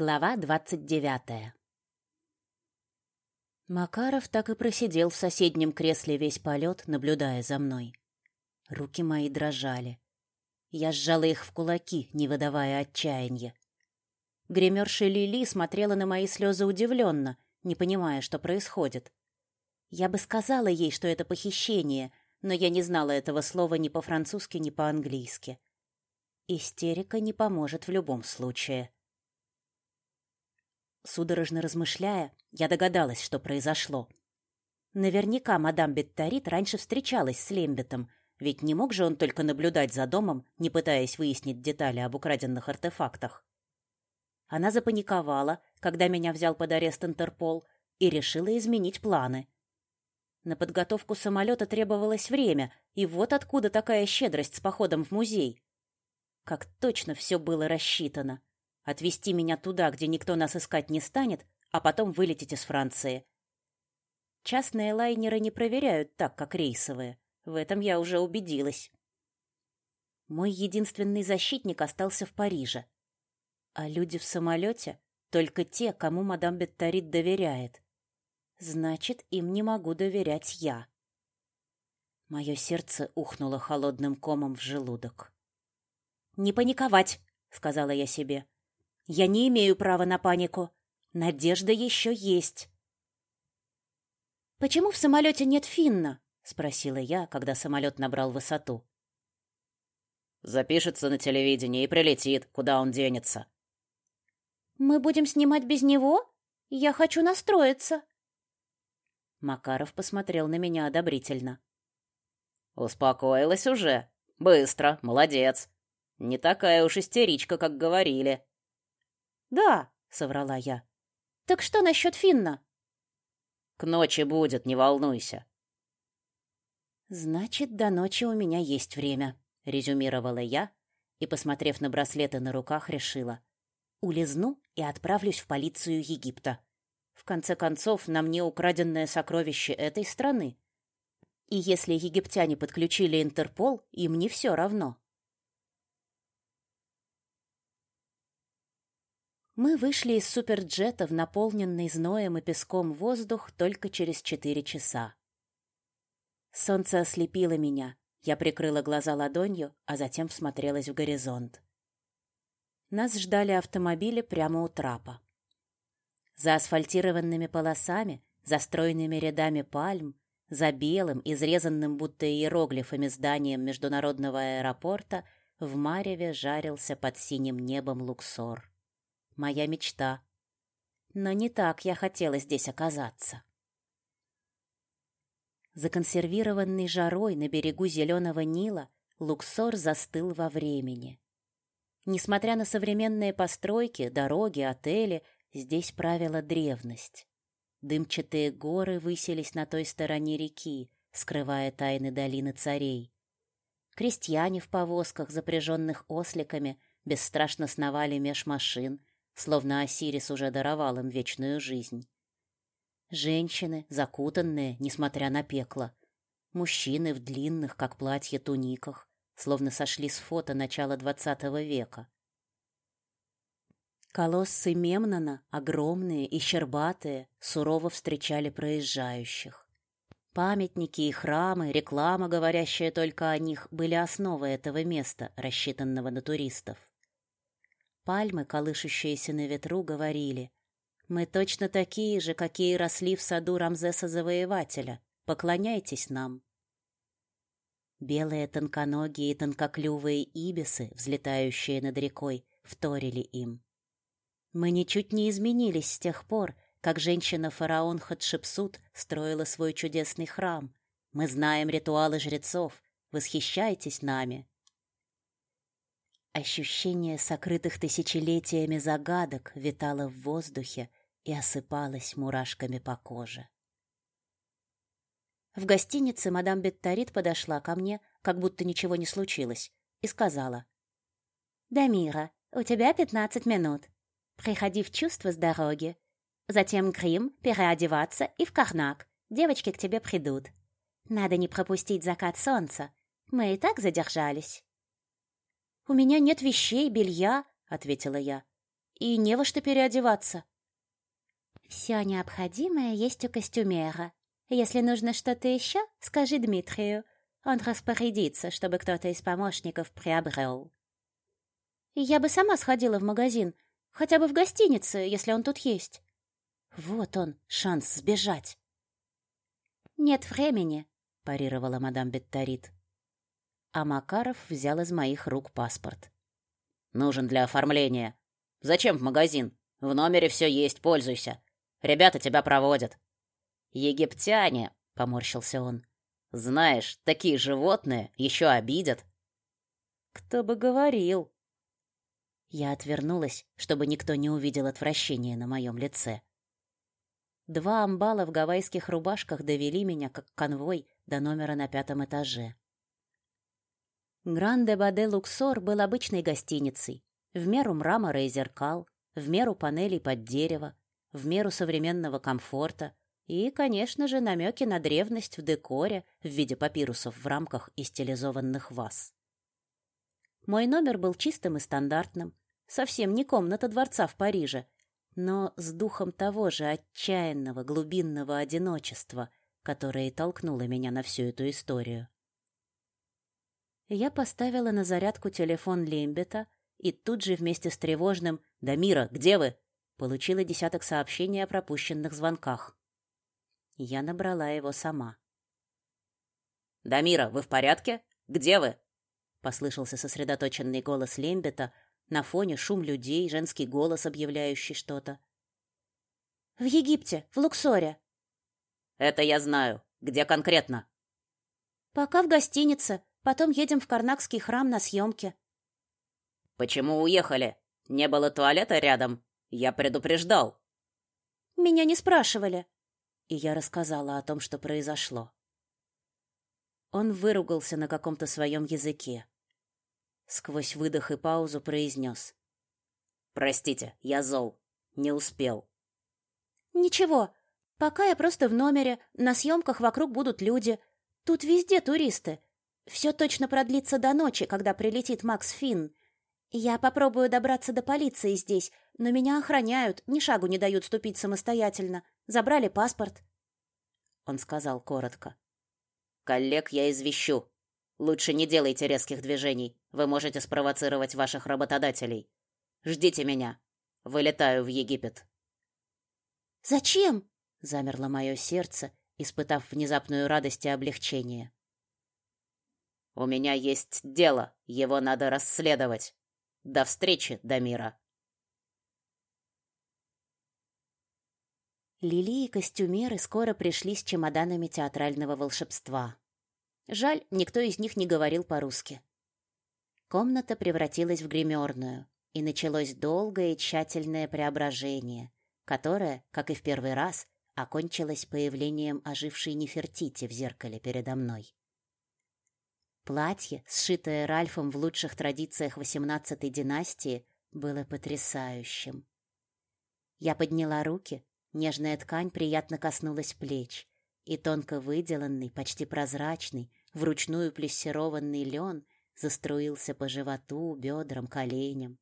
Глава двадцать девятая Макаров так и просидел в соседнем кресле весь полет, наблюдая за мной. Руки мои дрожали. Я сжала их в кулаки, не выдавая отчаяния. Гримерша Лили смотрела на мои слезы удивленно, не понимая, что происходит. Я бы сказала ей, что это похищение, но я не знала этого слова ни по-французски, ни по-английски. Истерика не поможет в любом случае. Судорожно размышляя, я догадалась, что произошло. Наверняка мадам Бетторит раньше встречалась с Лембетом, ведь не мог же он только наблюдать за домом, не пытаясь выяснить детали об украденных артефактах. Она запаниковала, когда меня взял под арест Интерпол, и решила изменить планы. На подготовку самолета требовалось время, и вот откуда такая щедрость с походом в музей. Как точно все было рассчитано отвезти меня туда, где никто нас искать не станет, а потом вылететь из Франции. Частные лайнеры не проверяют так, как рейсовые. В этом я уже убедилась. Мой единственный защитник остался в Париже. А люди в самолете — только те, кому мадам Бетторит доверяет. Значит, им не могу доверять я. Мое сердце ухнуло холодным комом в желудок. «Не паниковать!» — сказала я себе. Я не имею права на панику. Надежда еще есть. «Почему в самолете нет Финна?» — спросила я, когда самолет набрал высоту. «Запишется на телевидении и прилетит, куда он денется». «Мы будем снимать без него? Я хочу настроиться». Макаров посмотрел на меня одобрительно. «Успокоилась уже. Быстро, молодец. Не такая уж истеричка, как говорили». «Да», — соврала я. «Так что насчет Финна?» «К ночи будет, не волнуйся». «Значит, до ночи у меня есть время», — резюмировала я и, посмотрев на браслеты на руках, решила. «Улизну и отправлюсь в полицию Египта. В конце концов, на мне украденное сокровище этой страны. И если египтяне подключили Интерпол, им не все равно». Мы вышли из суперджета в наполненный зноем и песком воздух только через четыре часа. Солнце ослепило меня. Я прикрыла глаза ладонью, а затем всмотрелась в горизонт. Нас ждали автомобили прямо у трапа. За асфальтированными полосами, за стройными рядами пальм, за белым, изрезанным будто иероглифами зданием международного аэропорта в Мареве жарился под синим небом Луксор моя мечта. Но не так я хотела здесь оказаться. Законсервированный жарой на берегу зеленого Нила, Луксор застыл во времени. Несмотря на современные постройки, дороги, отели, здесь правила древность. Дымчатые горы высились на той стороне реки, скрывая тайны долины царей. Крестьяне в повозках, запряженных осликами, бесстрашно сновали меж машин, словно Осирис уже даровал им вечную жизнь. Женщины, закутанные, несмотря на пекло. Мужчины в длинных, как платье, туниках, словно сошли с фото начала двадцатого века. Колоссы Мемнона, огромные и щербатые, сурово встречали проезжающих. Памятники и храмы, реклама, говорящая только о них, были основой этого места, рассчитанного на туристов. Пальмы, колышущиеся на ветру, говорили, «Мы точно такие же, какие росли в саду Рамзеса-завоевателя. Поклоняйтесь нам». Белые тонконогие и тонкоклювые ибисы, взлетающие над рекой, вторили им. Мы ничуть не изменились с тех пор, как женщина-фараон Хатшепсут строила свой чудесный храм. Мы знаем ритуалы жрецов. Восхищайтесь нами. Ощущение сокрытых тысячелетиями загадок витало в воздухе и осыпалось мурашками по коже. В гостинице мадам Бетторит подошла ко мне, как будто ничего не случилось, и сказала. «Дамира, у тебя пятнадцать минут. Приходи в чувство с дороги. Затем грим, переодеваться и в Карнак. Девочки к тебе придут. Надо не пропустить закат солнца. Мы и так задержались». «У меня нет вещей, белья», — ответила я. и не во что переодеваться. Все необходимое есть у костюмера. Если нужно что-то еще, скажи Дмитрию. Он распорядится, чтобы кто-то из помощников приобрел. Я бы сама сходила в магазин, хотя бы в гостинице, если он тут есть. Вот он, шанс сбежать. Нет времени, парировала мадам Бетторит. А Макаров взял из моих рук паспорт. Нужен для оформления. Зачем в магазин? В номере все есть, пользуйся. Ребята тебя проводят. Египтяне, поморщился он. Знаешь, такие животные еще обидят. Кто бы говорил. Я отвернулась, чтобы никто не увидел отвращения на моем лице. Два амбала в гавайских рубашках довели меня, как конвой, до номера на пятом этаже. Гранде Баде Луксор был обычной гостиницей, в меру мрамора и зеркал, в меру панелей под дерево, в меру современного комфорта и, конечно же, намеки на древность в декоре в виде папирусов в рамках и стилизованных ваз. Мой номер был чистым и стандартным, совсем не комната дворца в Париже, но с духом того же отчаянного глубинного одиночества, которое и толкнуло меня на всю эту историю. Я поставила на зарядку телефон Лембета и тут же вместе с тревожным «Дамира, где вы?» получила десяток сообщений о пропущенных звонках. Я набрала его сама. «Дамира, вы в порядке? Где вы?» Послышался сосредоточенный голос Лембета, на фоне шум людей, женский голос, объявляющий что-то. «В Египте, в Луксоре». «Это я знаю. Где конкретно?» «Пока в гостинице. Потом едем в Карнакский храм на съемки». «Почему уехали? Не было туалета рядом?» Я предупреждал. Меня не спрашивали. И я рассказала о том, что произошло. Он выругался на каком-то своем языке. Сквозь выдох и паузу произнес. «Простите, я зол. Не успел». «Ничего. Пока я просто в номере. На съемках вокруг будут люди. Тут везде туристы. Все точно продлится до ночи, когда прилетит Макс Финн. Я попробую добраться до полиции здесь, но меня охраняют, ни шагу не дают ступить самостоятельно. Забрали паспорт. Он сказал коротко. Коллег я извещу. Лучше не делайте резких движений. Вы можете спровоцировать ваших работодателей. Ждите меня. Вылетаю в Египет. Зачем? Замерло мое сердце, испытав внезапную радость и облегчение. У меня есть дело, его надо расследовать. До встречи, Дамира. Лили и костюмеры скоро пришли с чемоданами театрального волшебства. Жаль, никто из них не говорил по-русски. Комната превратилась в гримерную, и началось долгое и тщательное преображение, которое, как и в первый раз, окончилось появлением ожившей Нефертити в зеркале передо мной. Платье, сшитое Ральфом в лучших традициях XVIII династии, было потрясающим. Я подняла руки, нежная ткань приятно коснулась плеч, и тонко выделанный, почти прозрачный, вручную плессированный лен заструился по животу, бедрам, коленям.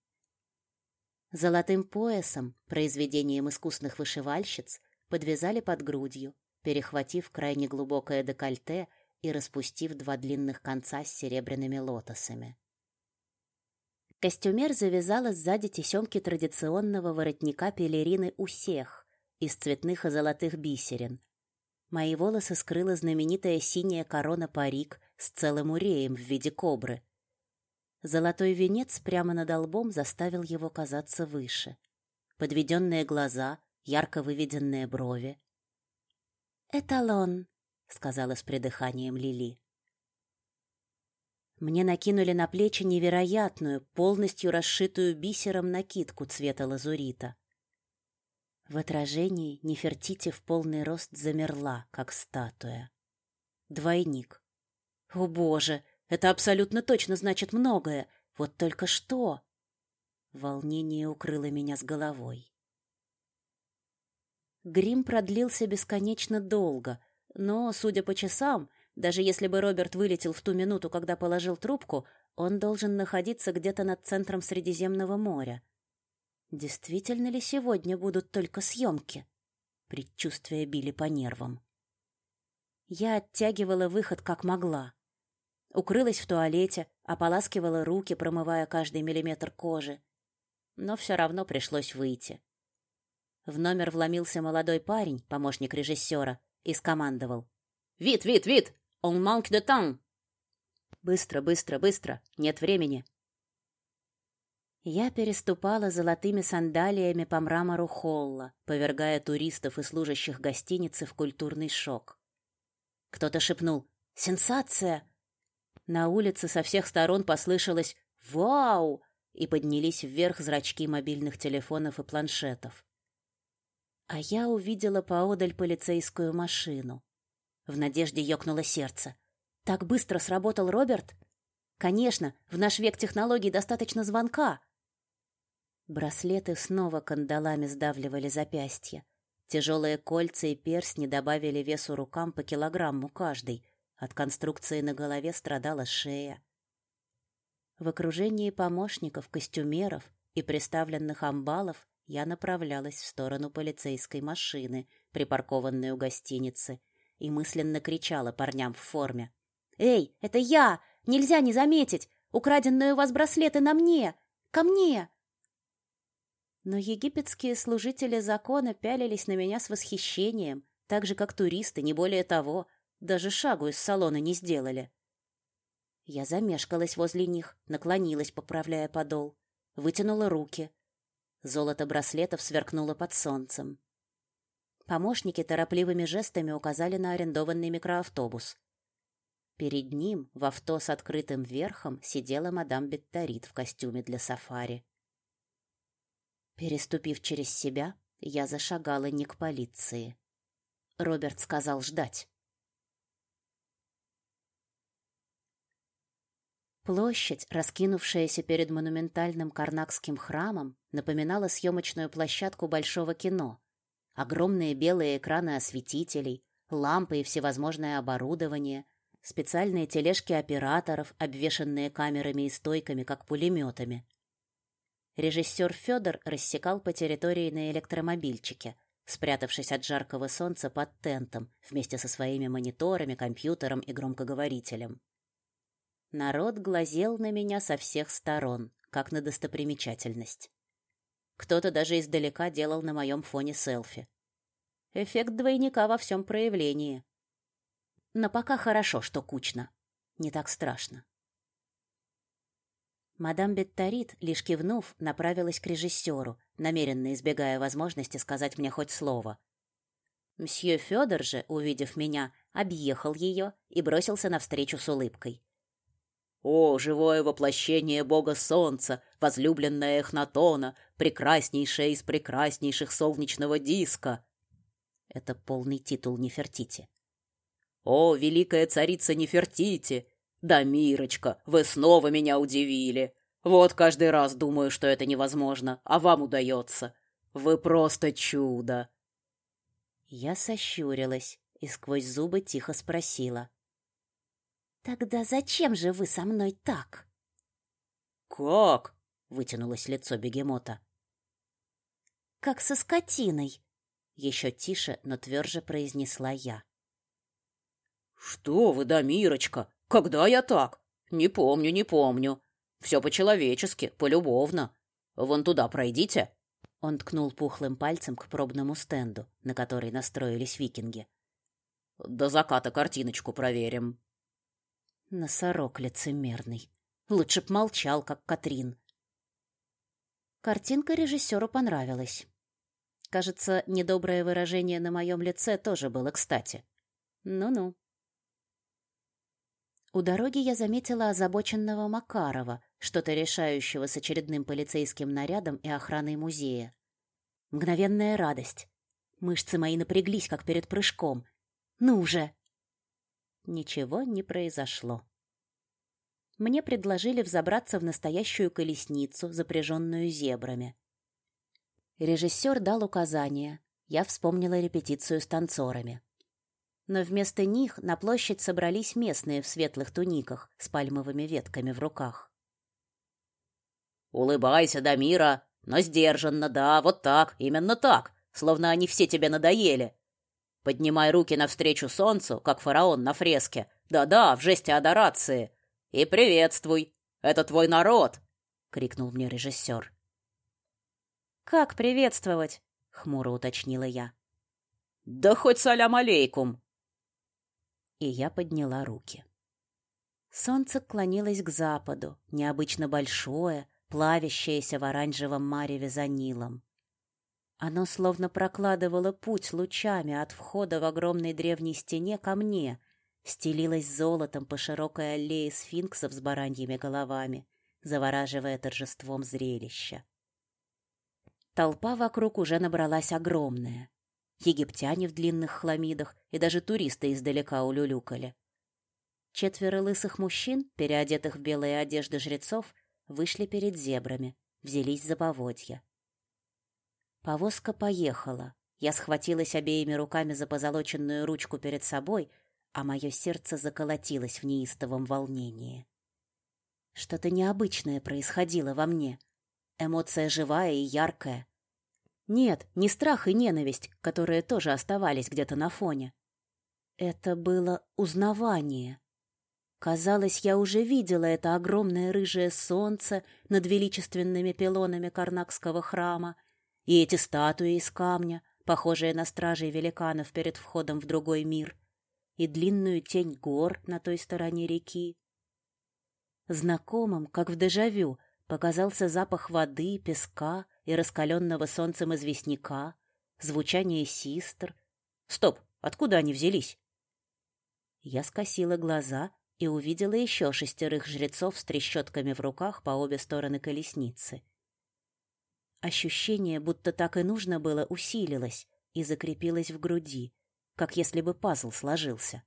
Золотым поясом, произведением искусных вышивальщиц, подвязали под грудью, перехватив крайне глубокое декольте и распустив два длинных конца с серебряными лотосами. Костюмер завязала сзади тесемки традиционного воротника пелерины у всех из цветных и золотых бисерин. Мои волосы скрыла знаменитая синяя корона-парик с целым уреем в виде кобры. Золотой венец прямо над лбом заставил его казаться выше. Подведенные глаза, ярко выведенные брови. «Эталон», сказала с придыханием Лили. Мне накинули на плечи невероятную, полностью расшитую бисером накидку цвета лазурита. В отражении Нефертити в полный рост замерла, как статуя. Двойник. О, боже, это абсолютно точно значит многое. Вот только что? Волнение укрыло меня с головой. Грим продлился бесконечно долго, но, судя по часам, даже если бы Роберт вылетел в ту минуту, когда положил трубку, он должен находиться где-то над центром Средиземного моря. Действительно ли сегодня будут только съемки? Предчувствия били по нервам. Я оттягивала выход как могла. Укрылась в туалете, ополаскивала руки, промывая каждый миллиметр кожи. Но все равно пришлось выйти. В номер вломился молодой парень, помощник режиссера, и скомандовал. «Вид, вид, вид! Он manque de temps!» «Быстро, быстро, быстро! Нет времени!» Я переступала золотыми сандалиями по мрамору холла, повергая туристов и служащих гостиницы в культурный шок. Кто-то шепнул «Сенсация!». На улице со всех сторон послышалось «Вау!» и поднялись вверх зрачки мобильных телефонов и планшетов. А я увидела поодаль полицейскую машину. В надежде ёкнуло сердце. Так быстро сработал Роберт? Конечно, в наш век технологий достаточно звонка. Браслеты снова кандалами сдавливали запястья. Тяжелые кольца и перстни добавили весу рукам по килограмму каждый. От конструкции на голове страдала шея. В окружении помощников, костюмеров и приставленных амбалов я направлялась в сторону полицейской машины, припаркованной у гостиницы, и мысленно кричала парням в форме. «Эй, это я! Нельзя не заметить! Украденные у вас браслеты на мне! Ко мне!» Но египетские служители закона пялились на меня с восхищением, так же, как туристы, не более того, даже шагу из салона не сделали. Я замешкалась возле них, наклонилась, поправляя подол, вытянула руки. Золото браслетов сверкнуло под солнцем. Помощники торопливыми жестами указали на арендованный микроавтобус. Перед ним, в авто с открытым верхом, сидела мадам Бетторит в костюме для сафари. Переступив через себя, я зашагала не к полиции. Роберт сказал ждать. Площадь, раскинувшаяся перед монументальным карнакским храмом, напоминала съемочную площадку большого кино. Огромные белые экраны осветителей, лампы и всевозможное оборудование, специальные тележки операторов, обвешанные камерами и стойками, как пулеметами — Режиссер Федор рассекал по территории на электромобильчике, спрятавшись от жаркого солнца под тентом вместе со своими мониторами, компьютером и громкоговорителем. Народ глазел на меня со всех сторон, как на достопримечательность. Кто-то даже издалека делал на моем фоне селфи. Эффект двойника во всем проявлении. Но пока хорошо, что кучно. Не так страшно. Мадам Бетторит, лишь кивнув, направилась к режиссеру, намеренно избегая возможности сказать мне хоть слово. Мсье Федор же, увидев меня, объехал ее и бросился навстречу с улыбкой. «О, живое воплощение бога солнца, возлюбленная Эхнатона, прекраснейшая из прекраснейших солнечного диска!» Это полный титул Нефертити. «О, великая царица Нефертити, да, Мирочка, вы снова меня удивили. Вот каждый раз думаю, что это невозможно, а вам удается. Вы просто чудо. Я сощурилась и сквозь зубы тихо спросила: Тогда зачем же вы со мной так? Как? вытянулось лицо бегемота. Как со скотиной, еще тише, но тверже произнесла я. Что вы, да, Мирочка? Когда я так? Не помню, не помню. Все по-человечески, полюбовно. Вон туда пройдите. Он ткнул пухлым пальцем к пробному стенду, на который настроились викинги. До заката картиночку проверим. Носорог лицемерный. Лучше б молчал, как Катрин. Картинка режиссеру понравилась. Кажется, недоброе выражение на моем лице тоже было кстати. Ну-ну. У дороги я заметила озабоченного Макарова, что-то решающего с очередным полицейским нарядом и охраной музея. Мгновенная радость. Мышцы мои напряглись, как перед прыжком. Ну же! Ничего не произошло. Мне предложили взобраться в настоящую колесницу, запряженную зебрами. Режиссер дал указания. Я вспомнила репетицию с танцорами но вместо них на площадь собрались местные в светлых туниках с пальмовыми ветками в руках. «Улыбайся, Дамира! но сдержанно, да, вот так, именно так, словно они все тебе надоели. Поднимай руки навстречу солнцу, как фараон на фреске. Да-да, в жесте адорации. И приветствуй. Это твой народ, крикнул мне режиссер. Как приветствовать? хмуро уточнила я. Да хоть салям алейкум. И я подняла руки. Солнце клонилось к западу, необычно большое, плавящееся в оранжевом мареве за Нилом. Оно словно прокладывало путь лучами от входа в огромной древней стене ко мне, стелилось золотом по широкой аллее сфинксов с бараньими головами, завораживая торжеством зрелища. Толпа вокруг уже набралась огромная. Египтяне в длинных хламидах и даже туристы издалека улюлюкали. Четверо лысых мужчин, переодетых в белые одежды жрецов, вышли перед зебрами, взялись за поводья. Повозка поехала. Я схватилась обеими руками за позолоченную ручку перед собой, а мое сердце заколотилось в неистовом волнении. Что-то необычное происходило во мне. Эмоция живая и яркая. Нет, не страх и ненависть, которые тоже оставались где-то на фоне. Это было узнавание. Казалось, я уже видела это огромное рыжее солнце над величественными пилонами Карнакского храма и эти статуи из камня, похожие на стражей великанов перед входом в другой мир, и длинную тень гор на той стороне реки. Знакомым, как в дежавю, показался запах воды, песка и раскаленного солнцем известняка, звучание систр. Стоп, откуда они взялись? Я скосила глаза и увидела еще шестерых жрецов с трещотками в руках по обе стороны колесницы. Ощущение, будто так и нужно было, усилилось и закрепилось в груди, как если бы пазл сложился.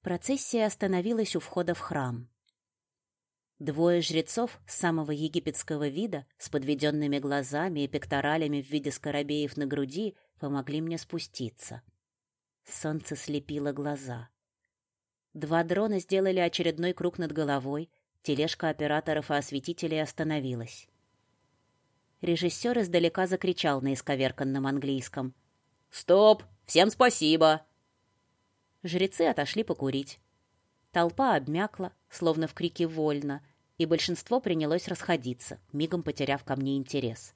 Процессия остановилась у входа в храм. Двое жрецов самого египетского вида, с подведенными глазами и пекторалями в виде скоробеев на груди, помогли мне спуститься. Солнце слепило глаза. Два дрона сделали очередной круг над головой, тележка операторов и осветителей остановилась. Режиссер издалека закричал на исковерканном английском. «Стоп! Всем спасибо!» Жрецы отошли покурить. Толпа обмякла, словно в крике «Вольно!», и большинство принялось расходиться, мигом потеряв ко мне интерес.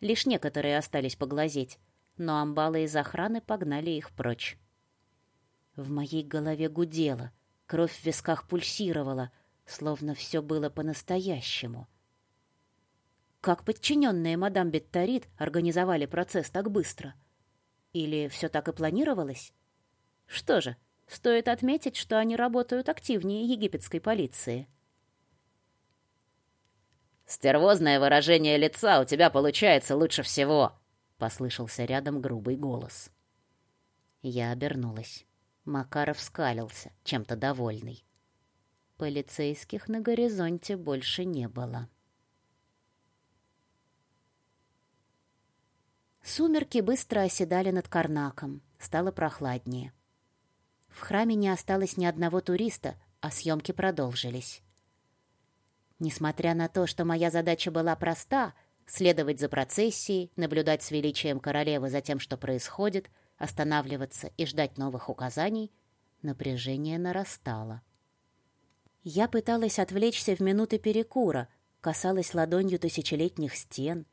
Лишь некоторые остались поглазеть, но амбалы из охраны погнали их прочь. В моей голове гудело, кровь в висках пульсировала, словно все было по-настоящему. Как подчиненные мадам Бетторит организовали процесс так быстро? Или все так и планировалось? Что же, стоит отметить, что они работают активнее египетской полиции. «Стервозное выражение лица у тебя получается лучше всего», — послышался рядом грубый голос. Я обернулась. Макаров скалился, чем-то довольный. Полицейских на горизонте больше не было. Сумерки быстро оседали над Карнаком. Стало прохладнее. В храме не осталось ни одного туриста, а съемки продолжились. Несмотря на то, что моя задача была проста — следовать за процессией, наблюдать с величием королевы за тем, что происходит — останавливаться и ждать новых указаний, напряжение нарастало. Я пыталась отвлечься в минуты перекура, касалась ладонью тысячелетних стен.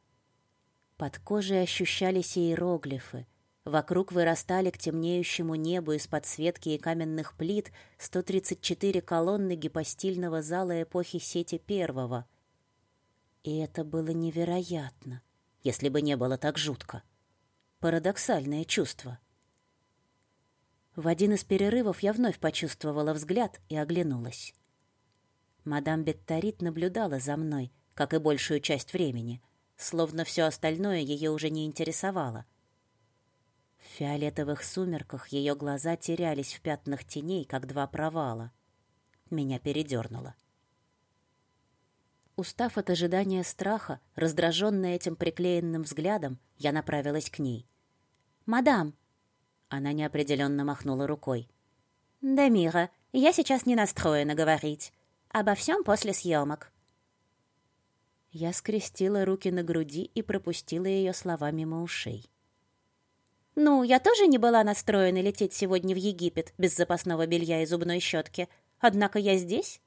Под кожей ощущались иероглифы. Вокруг вырастали к темнеющему небу из подсветки и каменных плит 134 колонны гипостильного зала эпохи Сети Первого. И это было невероятно, если бы не было так жутко. Парадоксальное чувство. В один из перерывов я вновь почувствовала взгляд и оглянулась. Мадам Бетторит наблюдала за мной, как и большую часть времени, словно все остальное ее уже не интересовало. В фиолетовых сумерках ее глаза терялись в пятнах теней, как два провала. Меня передернуло. Устав от ожидания страха, раздраженная этим приклеенным взглядом, я направилась к ней. «Мадам!» Она неопределенно махнула рукой. «Да, Мира, я сейчас не настроена говорить. Обо всем после съемок». Я скрестила руки на груди и пропустила ее слова мимо ушей. «Ну, я тоже не была настроена лететь сегодня в Египет без запасного белья и зубной щетки. Однако я здесь».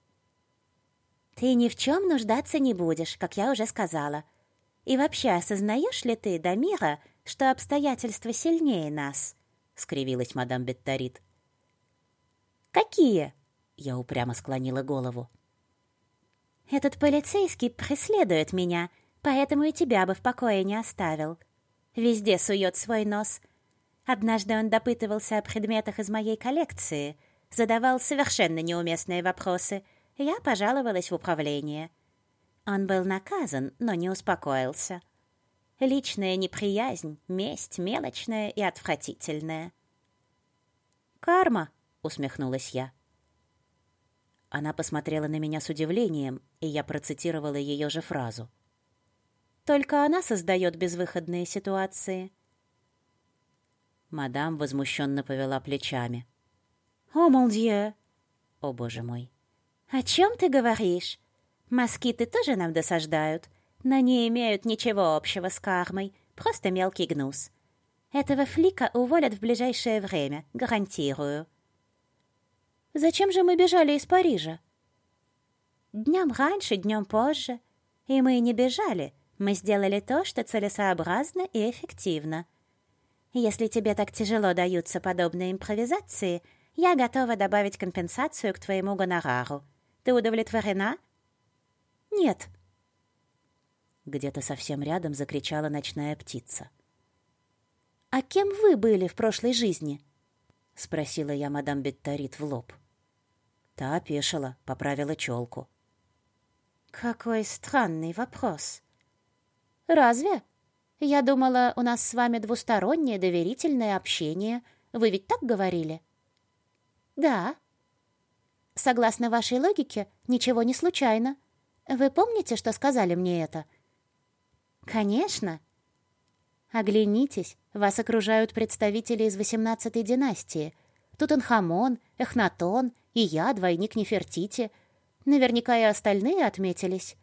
«Ты ни в чем нуждаться не будешь, как я уже сказала. И вообще, осознаешь ли ты, Дамира, что обстоятельства сильнее нас?» — скривилась мадам Бетторит. «Какие?» — я упрямо склонила голову. Этот полицейский преследует меня, поэтому и тебя бы в покое не оставил. Везде сует свой нос. Однажды он допытывался о предметах из моей коллекции, задавал совершенно неуместные вопросы. Я пожаловалась в управление. Он был наказан, но не успокоился. Личная неприязнь, месть мелочная и отвратительная. «Карма», — усмехнулась я. Она посмотрела на меня с удивлением, и я процитировала ее же фразу. «Только она создает безвыходные ситуации». Мадам возмущенно повела плечами. «О, мон дье!» «О, боже мой!» «О чем ты говоришь? Москиты тоже нам досаждают, но не имеют ничего общего с кармой, просто мелкий гнус. Этого флика уволят в ближайшее время, гарантирую». Зачем же мы бежали из Парижа? Днем раньше, днем позже. И мы не бежали. Мы сделали то, что целесообразно и эффективно. Если тебе так тяжело даются подобные импровизации, я готова добавить компенсацию к твоему гонорару. Ты удовлетворена? Нет. Где-то совсем рядом закричала ночная птица. «А кем вы были в прошлой жизни?» — спросила я мадам Бетторит в лоб. — Та опешила, поправила челку. «Какой странный вопрос. Разве? Я думала, у нас с вами двустороннее доверительное общение. Вы ведь так говорили?» «Да». «Согласно вашей логике, ничего не случайно. Вы помните, что сказали мне это?» «Конечно». «Оглянитесь, вас окружают представители из восемнадцатой династии. Тутанхамон, Эхнатон и я, двойник Нефертити. Наверняка и остальные отметились.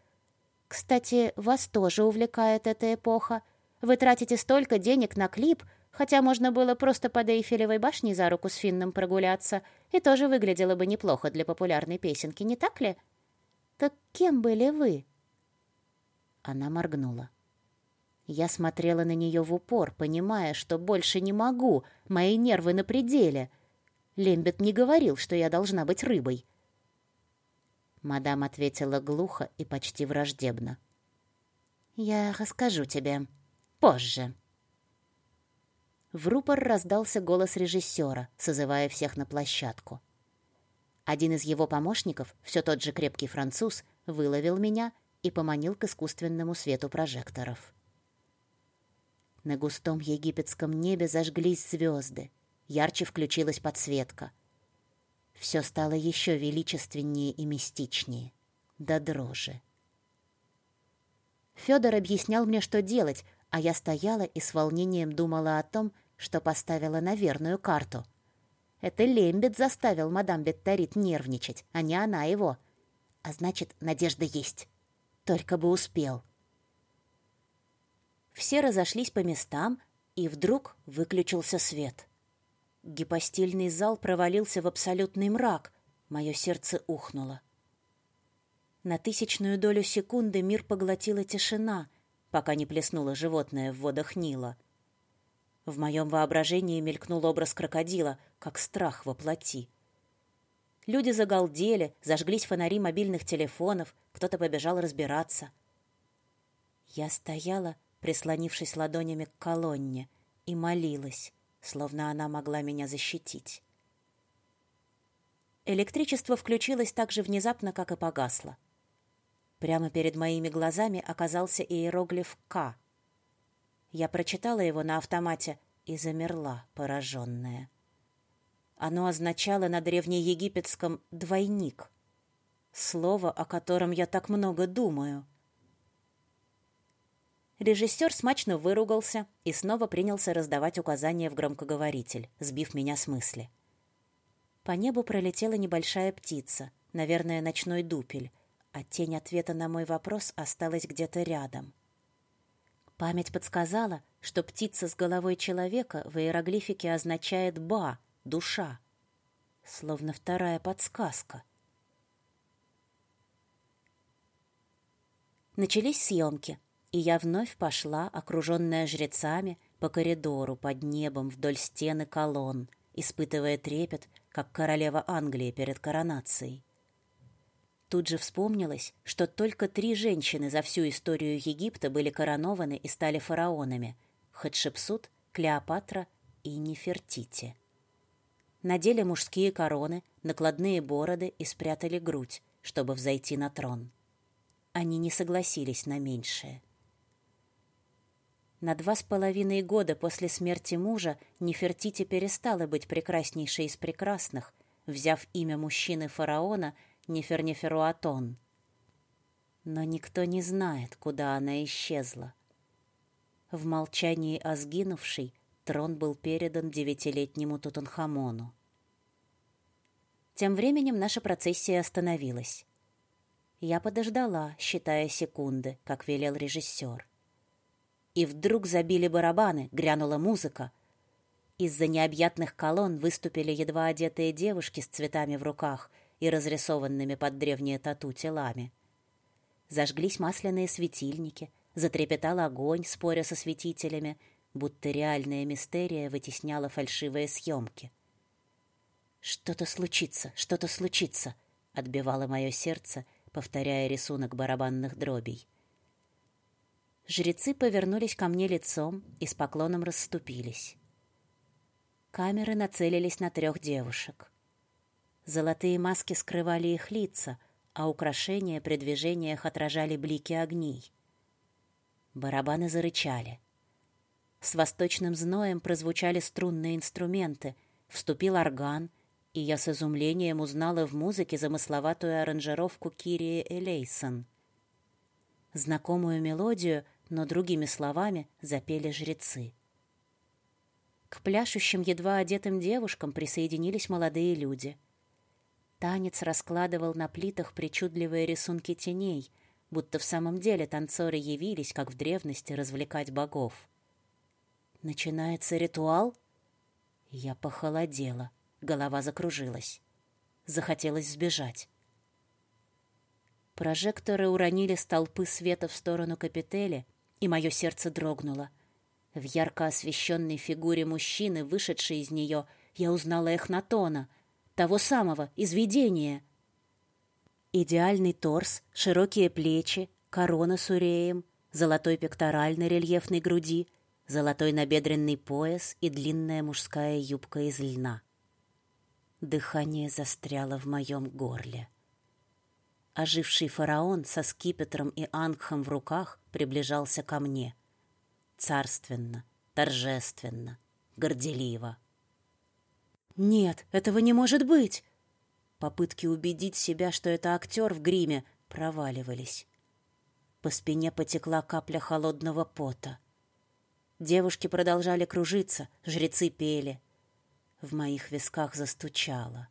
Кстати, вас тоже увлекает эта эпоха. Вы тратите столько денег на клип, хотя можно было просто под Эйфелевой башней за руку с Финном прогуляться, и тоже выглядело бы неплохо для популярной песенки, не так ли? Так кем были вы?» Она моргнула. Я смотрела на нее в упор, понимая, что больше не могу, мои нервы на пределе — Лембет не говорил, что я должна быть рыбой. Мадам ответила глухо и почти враждебно. «Я расскажу тебе. Позже». В рупор раздался голос режиссера, созывая всех на площадку. Один из его помощников, все тот же крепкий француз, выловил меня и поманил к искусственному свету прожекторов. На густом египетском небе зажглись звезды — ярче включилась подсветка. Все стало еще величественнее и мистичнее, до дрожи. Федор объяснял мне, что делать, а я стояла и с волнением думала о том, что поставила на верную карту. Это Лембет заставил мадам Бетторит нервничать, а не она его. А значит, надежда есть. Только бы успел. Все разошлись по местам, и вдруг выключился свет. Гипостильный зал провалился в абсолютный мрак. Мое сердце ухнуло. На тысячную долю секунды мир поглотила тишина, пока не плеснуло животное в водах Нила. В моем воображении мелькнул образ крокодила, как страх во плоти. Люди загалдели, зажглись фонари мобильных телефонов, кто-то побежал разбираться. Я стояла, прислонившись ладонями к колонне, и молилась словно она могла меня защитить. Электричество включилось так же внезапно, как и погасло. Прямо перед моими глазами оказался иероглиф «К». Я прочитала его на автомате и замерла, пораженная. Оно означало на древнеегипетском «двойник», слово, о котором я так много думаю — Режиссер смачно выругался и снова принялся раздавать указания в громкоговоритель, сбив меня с мысли. По небу пролетела небольшая птица, наверное, ночной дупель, а тень ответа на мой вопрос осталась где-то рядом. Память подсказала, что птица с головой человека в иероглифике означает «ба» — «душа». Словно вторая подсказка. Начались съемки, и я вновь пошла, окруженная жрецами, по коридору под небом вдоль стены колонн, испытывая трепет, как королева Англии перед коронацией. Тут же вспомнилось, что только три женщины за всю историю Египта были коронованы и стали фараонами – Хатшепсут, Клеопатра и Нефертити. Надели мужские короны, накладные бороды и спрятали грудь, чтобы взойти на трон. Они не согласились на меньшее. На два с половиной года после смерти мужа Нефертити перестала быть прекраснейшей из прекрасных, взяв имя мужчины-фараона – Нефернеферуатон. Но никто не знает, куда она исчезла. В молчании о сгинувшей трон был передан девятилетнему Тутанхамону. Тем временем наша процессия остановилась. Я подождала, считая секунды, как велел режиссер. И вдруг забили барабаны, грянула музыка. Из-за необъятных колонн выступили едва одетые девушки с цветами в руках — и разрисованными под древние тату телами. Зажглись масляные светильники, затрепетал огонь, споря со светителями, будто реальная мистерия вытесняла фальшивые съемки. «Что-то случится, что-то случится», — отбивало мое сердце, повторяя рисунок барабанных дробей. Жрецы повернулись ко мне лицом и с поклоном расступились. Камеры нацелились на трех девушек. Золотые маски скрывали их лица, а украшения при движениях отражали блики огней. Барабаны зарычали. С восточным зноем прозвучали струнные инструменты, вступил орган, и я с изумлением узнала в музыке замысловатую аранжировку Кирии Элейсон. Знакомую мелодию, но другими словами запели жрецы. К пляшущим едва одетым девушкам присоединились молодые люди — Танец раскладывал на плитах причудливые рисунки теней, будто в самом деле танцоры явились, как в древности, развлекать богов. Начинается ритуал? Я похолодела, голова закружилась. Захотелось сбежать. Прожекторы уронили столпы света в сторону капители, и мое сердце дрогнуло. В ярко освещенной фигуре мужчины, вышедшей из нее, я узнала Эхнатона — того самого, из видения. Идеальный торс, широкие плечи, корона с уреем, золотой пектораль на рельефной груди, золотой набедренный пояс и длинная мужская юбка из льна. Дыхание застряло в моем горле. Оживший фараон со скипетром и ангхом в руках приближался ко мне. Царственно, торжественно, горделиво. Нет, этого не может быть. Попытки убедить себя, что это актер в гриме, проваливались. По спине потекла капля холодного пота. Девушки продолжали кружиться, жрецы пели. В моих висках застучало.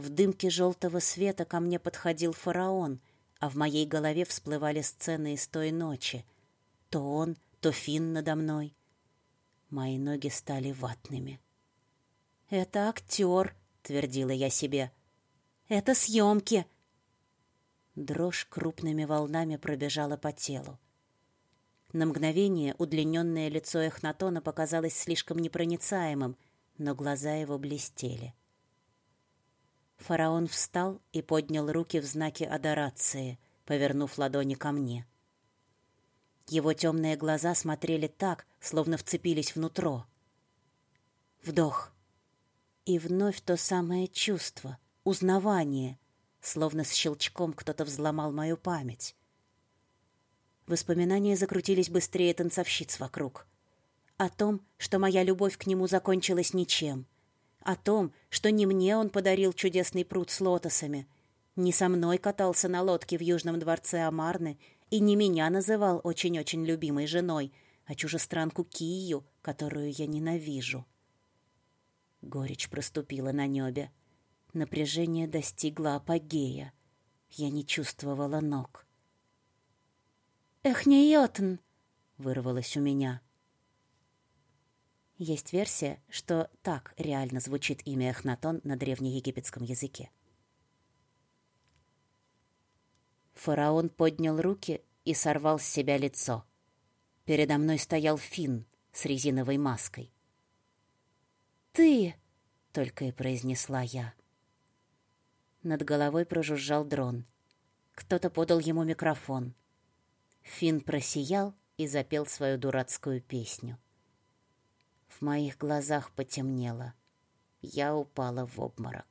В дымке желтого света ко мне подходил фараон, а в моей голове всплывали сцены из той ночи. То он, то Фин надо мной. Мои ноги стали ватными. «Это актер», — твердила я себе. «Это съемки». Дрожь крупными волнами пробежала по телу. На мгновение удлиненное лицо Эхнатона показалось слишком непроницаемым, но глаза его блестели. Фараон встал и поднял руки в знаке адорации, повернув ладони ко мне. Его темные глаза смотрели так, словно вцепились внутрь. Вдох. И вновь то самое чувство, узнавание, словно с щелчком кто-то взломал мою память. Воспоминания закрутились быстрее танцовщиц вокруг. О том, что моя любовь к нему закончилась ничем. О том, что не мне он подарил чудесный пруд с лотосами, не со мной катался на лодке в Южном дворце Амарны и не меня называл очень-очень любимой женой, а чужестранку Кию, которую я ненавижу. Горечь проступила на небе. Напряжение достигло апогея. Я не чувствовала ног. «Эхнейтн!» — вырвалось у меня. Есть версия, что так реально звучит имя Эхнатон на древнеегипетском языке. Фараон поднял руки и сорвал с себя лицо. Передо мной стоял Финн с резиновой маской. «Ты!» — только и произнесла я. Над головой прожужжал дрон. Кто-то подал ему микрофон. Финн просиял и запел свою дурацкую песню. В моих глазах потемнело. Я упала в обморок.